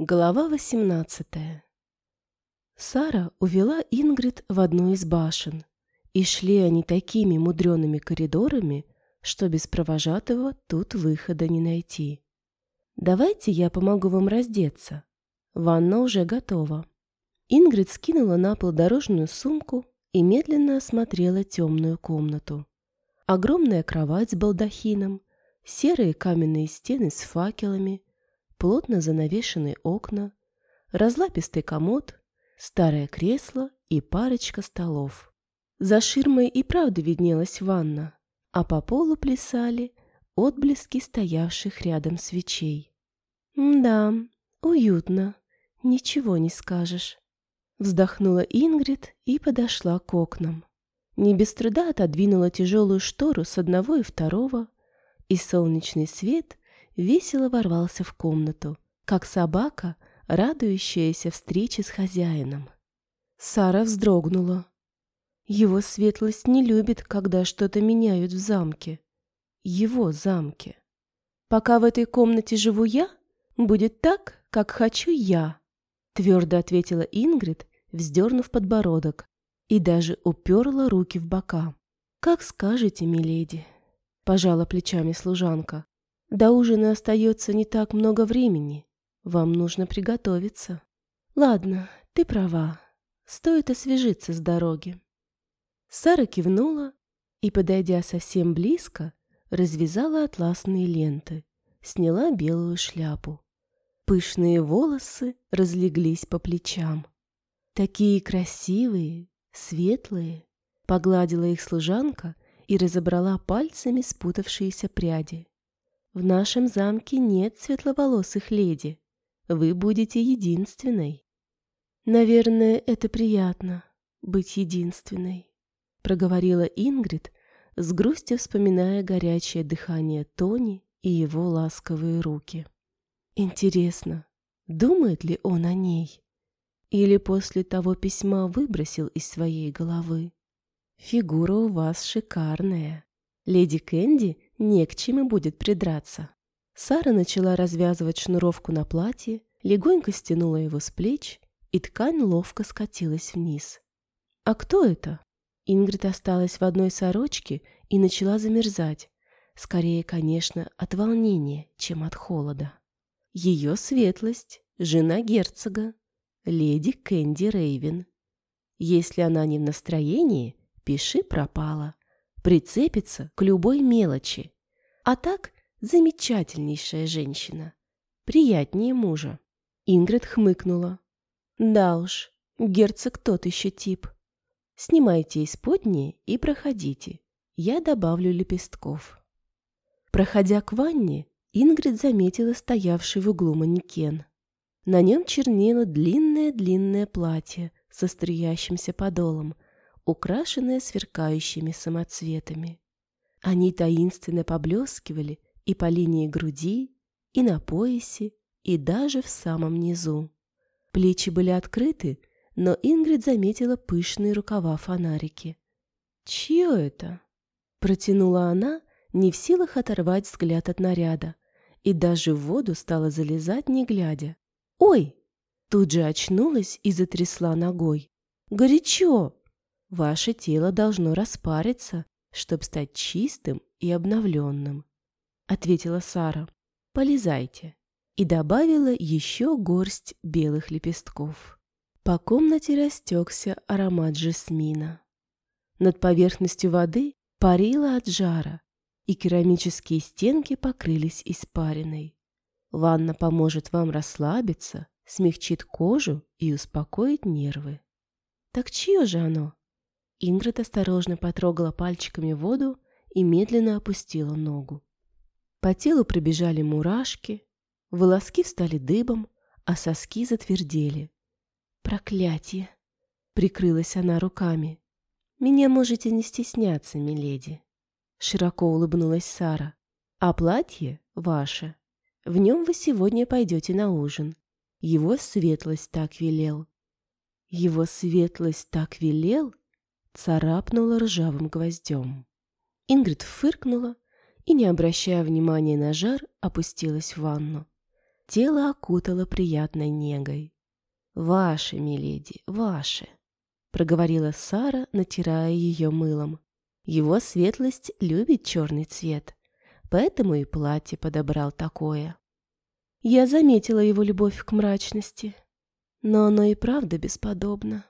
Глава 18 Сара увела Ингрид в одну из башен, и шли они такими мудреными коридорами, что без провожатого тут выхода не найти. «Давайте я помогу вам раздеться. Ванна уже готова». Ингрид скинула на пол дорожную сумку и медленно осмотрела темную комнату. Огромная кровать с балдахином, серые каменные стены с факелами — плотно занавешенные окна, разлапистый комод, старое кресло и парочка столов. За ширмой и правда виднелась ванна, а по полу плясали отблески стоявших рядом свечей. «Да, уютно, ничего не скажешь», — вздохнула Ингрид и подошла к окнам. Не без труда отодвинула тяжелую штору с одного и второго, и солнечный свет весело ворвался в комнату, как собака, радующаяся встрече с хозяином. Сара вздрогнула. Его светлость не любит, когда что-то меняют в замке. Его замке. Пока в этой комнате живу я, будет так, как хочу я, твердо ответила Ингрид, вздернув подбородок, и даже уперла руки в бока. «Как скажете, миледи», — пожала плечами служанка. До ужина остается не так много времени. Вам нужно приготовиться. Ладно, ты права. Стоит освежиться с дороги. Сара кивнула и, подойдя совсем близко, развязала атласные ленты, сняла белую шляпу. Пышные волосы разлеглись по плечам. Такие красивые, светлые. Погладила их служанка и разобрала пальцами спутавшиеся пряди. В нашем замке нет светловолосых леди. Вы будете единственной. Наверное, это приятно — быть единственной, — проговорила Ингрид, с грустью вспоминая горячее дыхание Тони и его ласковые руки. Интересно, думает ли он о ней? Или после того письма выбросил из своей головы? Фигура у вас шикарная. Леди Кэнди не к чему будет придраться. Сара начала развязывать шнуровку на платье, легонько стянула его с плеч, и ткань ловко скатилась вниз. «А кто это?» Ингрид осталась в одной сорочке и начала замерзать. Скорее, конечно, от волнения, чем от холода. Ее светлость, жена герцога, леди Кэнди Рейвен. Если она не в настроении, пиши пропала прицепится к любой мелочи. А так замечательнейшая женщина. Приятнее мужа. Ингрид хмыкнула. Да уж, герцог тот еще тип. Снимайте исподние и проходите. Я добавлю лепестков. Проходя к ванне, Ингрид заметила стоявший в углу манекен. На нем чернело длинное-длинное платье со струящимся подолом – украшенная сверкающими самоцветами. Они таинственно поблескивали и по линии груди, и на поясе, и даже в самом низу. Плечи были открыты, но Ингрид заметила пышные рукава фонарики. «Чье это?» — протянула она, не в силах оторвать взгляд от наряда, и даже в воду стала залезать, не глядя. «Ой!» Тут же очнулась и затрясла ногой. «Горячо!» Ваше тело должно распариться, чтобы стать чистым и обновленным», — ответила Сара. «Полезайте». И добавила еще горсть белых лепестков. По комнате растекся аромат жасмина. Над поверхностью воды парило от жара, и керамические стенки покрылись испариной. Ванна поможет вам расслабиться, смягчит кожу и успокоит нервы. Так чье же оно? Ингрид осторожно потрогала пальчиками воду и медленно опустила ногу. По телу пробежали мурашки, волоски встали дыбом, а соски затвердели. «Проклятие!» — прикрылась она руками. «Меня можете не стесняться, миледи», — широко улыбнулась Сара. «А платье ваше. В нем вы сегодня пойдете на ужин. Его светлость так велел». «Его светлость так велел?» Царапнула ржавым гвоздем. Ингрид фыркнула и, не обращая внимания на жар, опустилась в ванну. тело окутало приятной негой. «Ваши, миледи, ваши», — проговорила Сара, натирая ее мылом. «Его светлость любит черный цвет, поэтому и платье подобрал такое». Я заметила его любовь к мрачности, но оно и правда бесподобно.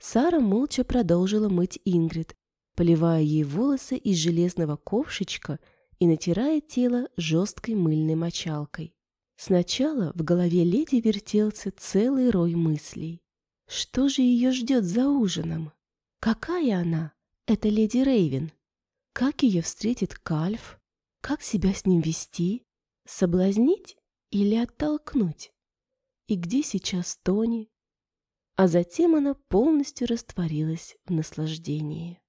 Сара молча продолжила мыть Ингрид, поливая ей волосы из железного ковшичка и натирая тело жесткой мыльной мочалкой. Сначала в голове леди вертелся целый рой мыслей. Что же ее ждет за ужином? Какая она, эта леди Рейвен? Как ее встретит Кальф? Как себя с ним вести? Соблазнить или оттолкнуть? И где сейчас Тони? А затем она полностью растворилась в наслаждении.